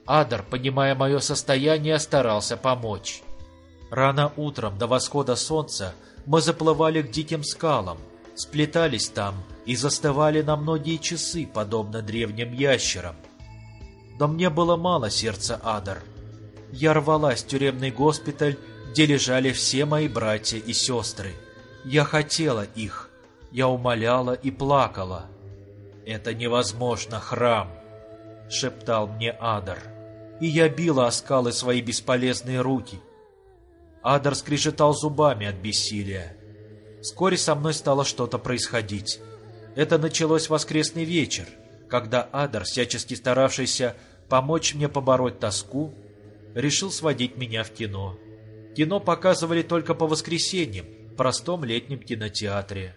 Адар, понимая мое состояние, старался помочь. Рано утром до восхода солнца мы заплывали к диким скалам, сплетались там и застывали на многие часы, подобно древним ящерам. Но мне было мало сердца Адар. Я рвалась в тюремный госпиталь, где лежали все мои братья и сестры. Я хотела их. Я умоляла и плакала. «Это невозможно, храм!» — шептал мне Адар и я била о скалы свои бесполезные руки. Адар скрежетал зубами от бессилия. Вскоре со мной стало что-то происходить. Это началось воскресный вечер, когда Адар, всячески старавшийся помочь мне побороть тоску, решил сводить меня в кино. Кино показывали только по воскресеньям, в простом летнем кинотеатре.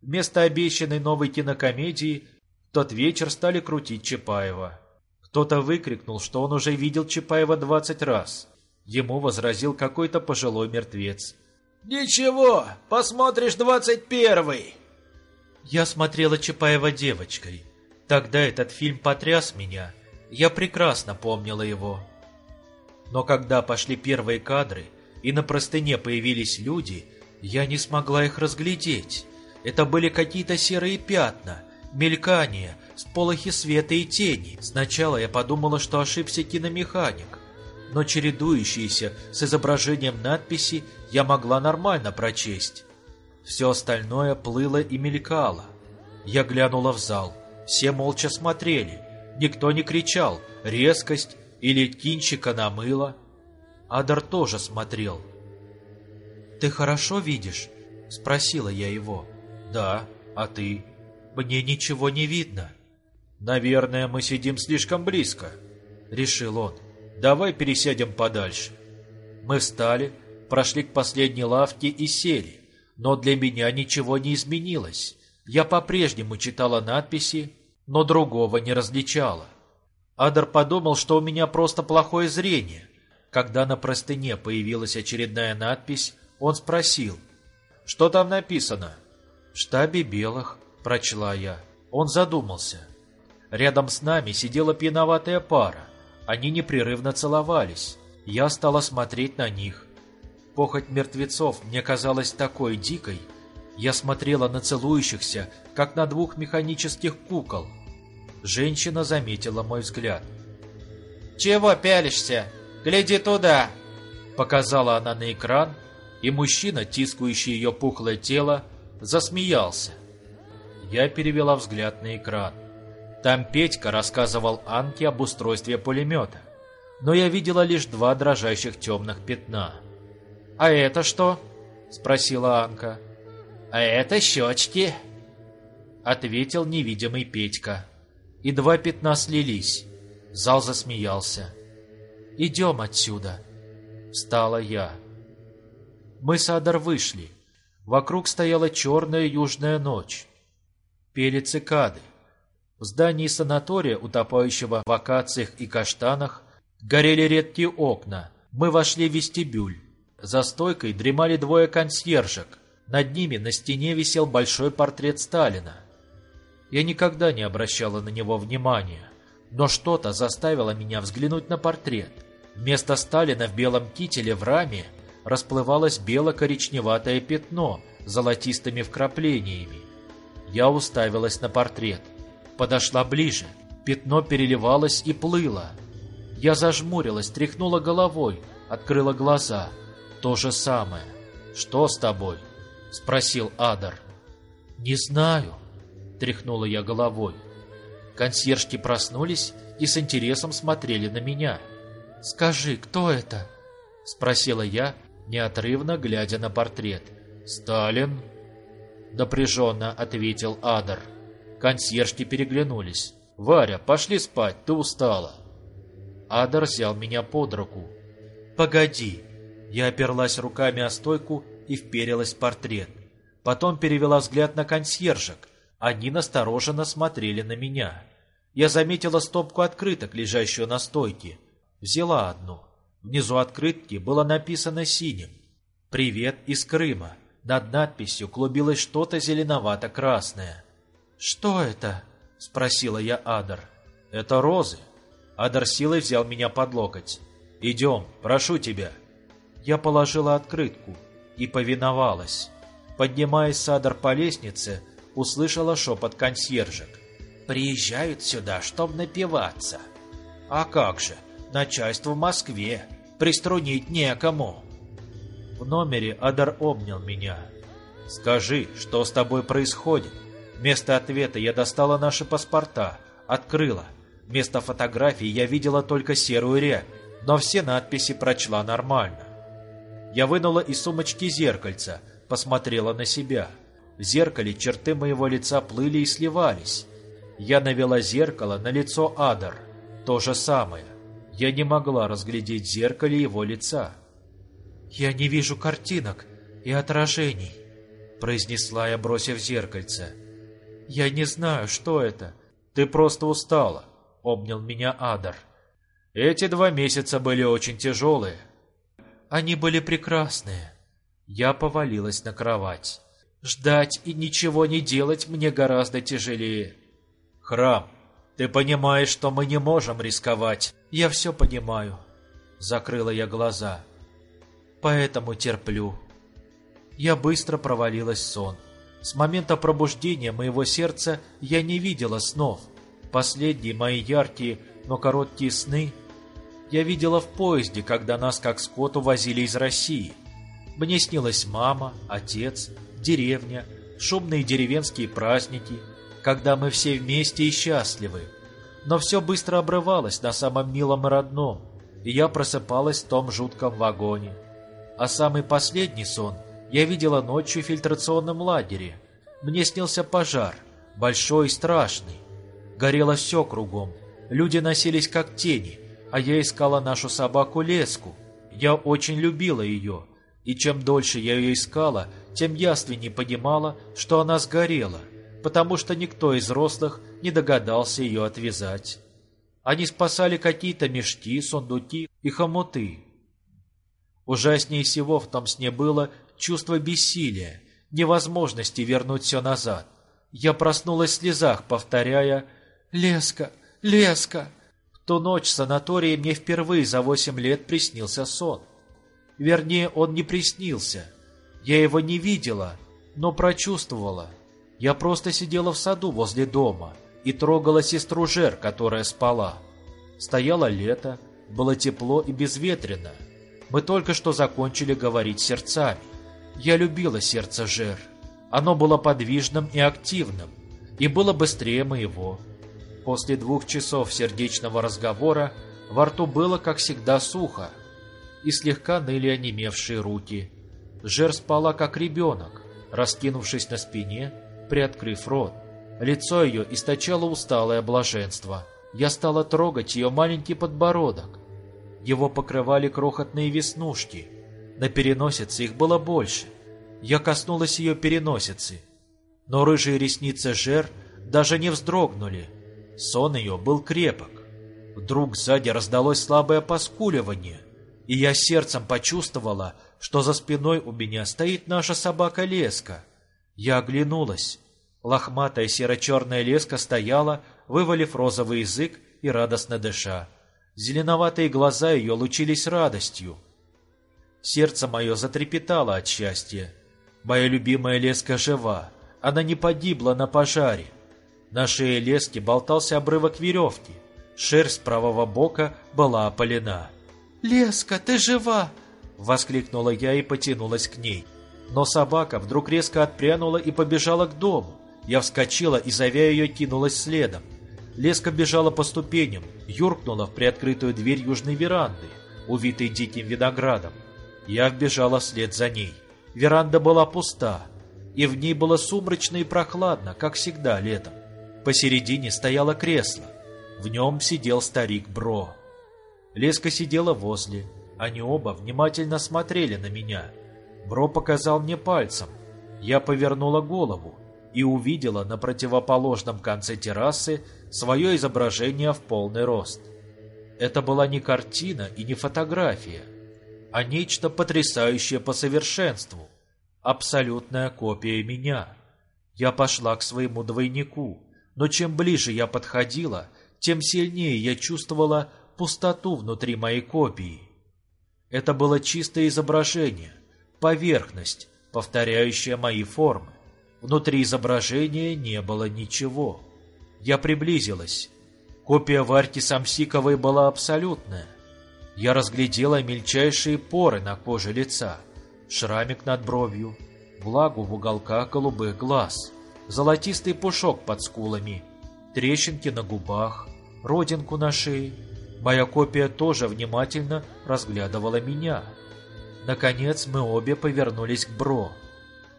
Вместо обещанной новой кинокомедии в тот вечер стали крутить Чапаева. Кто-то выкрикнул, что он уже видел Чапаева двадцать раз. Ему возразил какой-то пожилой мертвец. «Ничего, посмотришь двадцать первый!» Я смотрела Чапаева девочкой. Тогда этот фильм потряс меня. Я прекрасно помнила его. Но когда пошли первые кадры, и на простыне появились люди, я не смогла их разглядеть. Это были какие-то серые пятна, мелькания, сполохи света и тени. Сначала я подумала, что ошибся киномеханик, но чередующиеся с изображением надписи я могла нормально прочесть. Все остальное плыло и мелькало. Я глянула в зал. Все молча смотрели. Никто не кричал «резкость» или «кинчика намыло». Адар тоже смотрел. «Ты хорошо видишь?» — спросила я его. «Да, а ты?» «Мне ничего не видно». «Наверное, мы сидим слишком близко», — решил он. «Давай пересядем подальше». Мы встали, прошли к последней лавке и сели, но для меня ничего не изменилось. Я по-прежнему читала надписи, но другого не различала. Адар подумал, что у меня просто плохое зрение. Когда на простыне появилась очередная надпись, он спросил, Что там написано?» «В штабе белых», — прочла я. Он задумался. Рядом с нами сидела пьяноватая пара. Они непрерывно целовались. Я стала смотреть на них. Похоть мертвецов мне казалась такой дикой. Я смотрела на целующихся, как на двух механических кукол. Женщина заметила мой взгляд. «Чего пялишься? Гляди туда!» Показала она на экран, и мужчина, тискающий ее пухлое тело, засмеялся. Я перевела взгляд на экран. Там Петька рассказывал Анке об устройстве пулемета. Но я видела лишь два дрожащих темных пятна. «А это что?» — спросила Анка. «А это щечки», — ответил невидимый Петька. И два пятна слились. Зал засмеялся. «Идем отсюда», — встала я. Мы с Адар вышли. Вокруг стояла черная южная ночь. Пели цикады. В здании санатория, утопающего в акациях и каштанах, горели редкие окна. Мы вошли в вестибюль. За стойкой дремали двое консьержек. Над ними на стене висел большой портрет Сталина. Я никогда не обращала на него внимания, но что-то заставило меня взглянуть на портрет. Вместо Сталина в белом кителе в раме расплывалось бело-коричневатое пятно с золотистыми вкраплениями. Я уставилась на портрет – подошла ближе. Пятно переливалось и плыло. Я зажмурилась, тряхнула головой, открыла глаза. То же самое. «Что с тобой?» — спросил Адар. «Не знаю», — тряхнула я головой. Консьержки проснулись и с интересом смотрели на меня. «Скажи, кто это?» — спросила я, неотрывно глядя на портрет. «Сталин?» — напряженно ответил Адар. Консьержки переглянулись. «Варя, пошли спать, ты устала». Адар взял меня под руку. «Погоди». Я оперлась руками о стойку и вперилась в портрет. Потом перевела взгляд на консьержек. Они настороженно смотрели на меня. Я заметила стопку открыток, лежащую на стойке. Взяла одну. Внизу открытки было написано синим. «Привет из Крыма». Над надписью клубилось что-то зеленовато-красное. «Что это?» — спросила я Адар. «Это розы». Адар силой взял меня под локоть. «Идем, прошу тебя». Я положила открытку и повиновалась. Поднимаясь с Адар по лестнице, услышала шепот консьержек. «Приезжают сюда, чтобы напиваться». «А как же? Начальство в Москве. Приструнить некому». В номере Адар обнял меня. «Скажи, что с тобой происходит?» Вместо ответа я достала наши паспорта, открыла. Вместо фотографий я видела только серую рябь, но все надписи прочла нормально. Я вынула из сумочки зеркальца, посмотрела на себя. В зеркале черты моего лица плыли и сливались. Я навела зеркало на лицо Адар. То же самое. Я не могла разглядеть в зеркале его лица. «Я не вижу картинок и отражений», — произнесла я, бросив зеркальце. «Я не знаю, что это. Ты просто устала», — обнял меня Адар. «Эти два месяца были очень тяжелые». «Они были прекрасные». Я повалилась на кровать. «Ждать и ничего не делать мне гораздо тяжелее». «Храм, ты понимаешь, что мы не можем рисковать?» «Я все понимаю», — закрыла я глаза. «Поэтому терплю». Я быстро провалилась в сон. С момента пробуждения моего сердца я не видела снов. Последние мои яркие, но короткие сны я видела в поезде, когда нас как скот увозили из России. Мне снилась мама, отец, деревня, шумные деревенские праздники, когда мы все вместе и счастливы. Но все быстро обрывалось на самом милом и родном, и я просыпалась в том жутком вагоне. А самый последний сон я видела ночью в фильтрационном лагере. Мне снился пожар, большой и страшный. Горело все кругом. Люди носились как тени, а я искала нашу собаку Леску. Я очень любила ее, и чем дольше я ее искала, тем яственнее понимала, что она сгорела, потому что никто из взрослых не догадался ее отвязать. Они спасали какие-то мешки, сундуки и хомуты. Ужаснее всего в том сне было чувство бессилия. невозможности вернуть все назад. Я проснулась в слезах, повторяя «Леска! Леска!». В ту ночь в санатории мне впервые за восемь лет приснился сон. Вернее, он не приснился. Я его не видела, но прочувствовала. Я просто сидела в саду возле дома и трогала сестру Жер, которая спала. Стояло лето, было тепло и безветренно. Мы только что закончили говорить сердцами. Я любила сердце Жер. Оно было подвижным и активным, и было быстрее моего. После двух часов сердечного разговора во рту было, как всегда, сухо, и слегка ныли онемевшие руки. Жер спала, как ребенок, раскинувшись на спине, приоткрыв рот. Лицо ее источало усталое блаженство. Я стала трогать ее маленький подбородок. Его покрывали крохотные веснушки. На переносице их было больше. Я коснулась ее переносицы. Но рыжие ресницы Жер даже не вздрогнули. Сон ее был крепок. Вдруг сзади раздалось слабое поскуливание, и я сердцем почувствовала, что за спиной у меня стоит наша собака Леска. Я оглянулась. Лохматая серо-черная леска стояла, вывалив розовый язык и радостно дыша. Зеленоватые глаза ее лучились радостью. Сердце мое затрепетало от счастья. Моя любимая леска жива. Она не погибла на пожаре. На шее лески болтался обрывок веревки. Шерсть правого бока была опалена. «Леска, ты жива!» — воскликнула я и потянулась к ней. Но собака вдруг резко отпрянула и побежала к дому. Я вскочила и, зовя ее, кинулась следом. Леска бежала по ступеням, юркнула в приоткрытую дверь южной веранды, увитой диким виноградом. Я вбежала вслед за ней. Веранда была пуста, и в ней было сумрачно и прохладно, как всегда летом. Посередине стояло кресло. В нем сидел старик Бро. Леска сидела возле. Они оба внимательно смотрели на меня. Бро показал мне пальцем. Я повернула голову и увидела на противоположном конце террасы свое изображение в полный рост. Это была не картина и не фотография, а нечто потрясающее по совершенству, абсолютная копия меня. Я пошла к своему двойнику, но чем ближе я подходила, тем сильнее я чувствовала пустоту внутри моей копии. Это было чистое изображение, поверхность, повторяющая мои формы. Внутри изображения не было ничего. Я приблизилась. Копия Варьки Самсиковой была абсолютная. Я разглядела мельчайшие поры на коже лица, шрамик над бровью, влагу в уголках голубых глаз, золотистый пушок под скулами, трещинки на губах, родинку на шее. Моя копия тоже внимательно разглядывала меня. Наконец мы обе повернулись к Бро.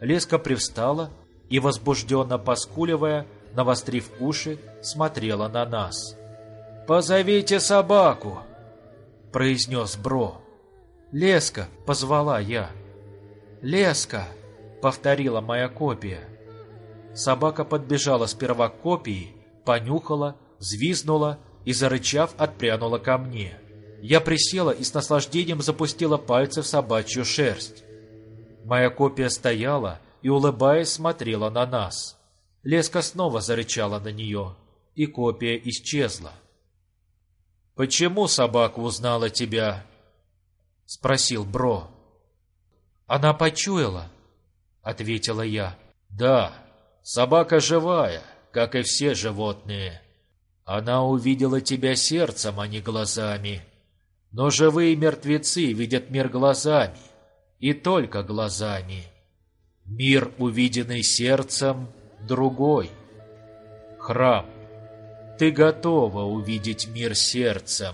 Леска привстала и, возбужденно поскуливая, навострив уши, смотрела на нас. «Позовите собаку!» — произнес Бро. «Леска!» — позвала я. «Леска!» — повторила моя копия. Собака подбежала сперва к копии, понюхала, взвизнула и, зарычав, отпрянула ко мне. Я присела и с наслаждением запустила пальцы в собачью шерсть. Моя копия стояла и, улыбаясь, смотрела на нас. Леска снова зарычала на нее, и копия исчезла. «Почему собака узнала тебя?» — спросил Бро. «Она почуяла», — ответила я. «Да, собака живая, как и все животные. Она увидела тебя сердцем, а не глазами. Но живые мертвецы видят мир глазами, и только глазами». Мир, увиденный сердцем, другой. Храм. Ты готова увидеть мир сердцем.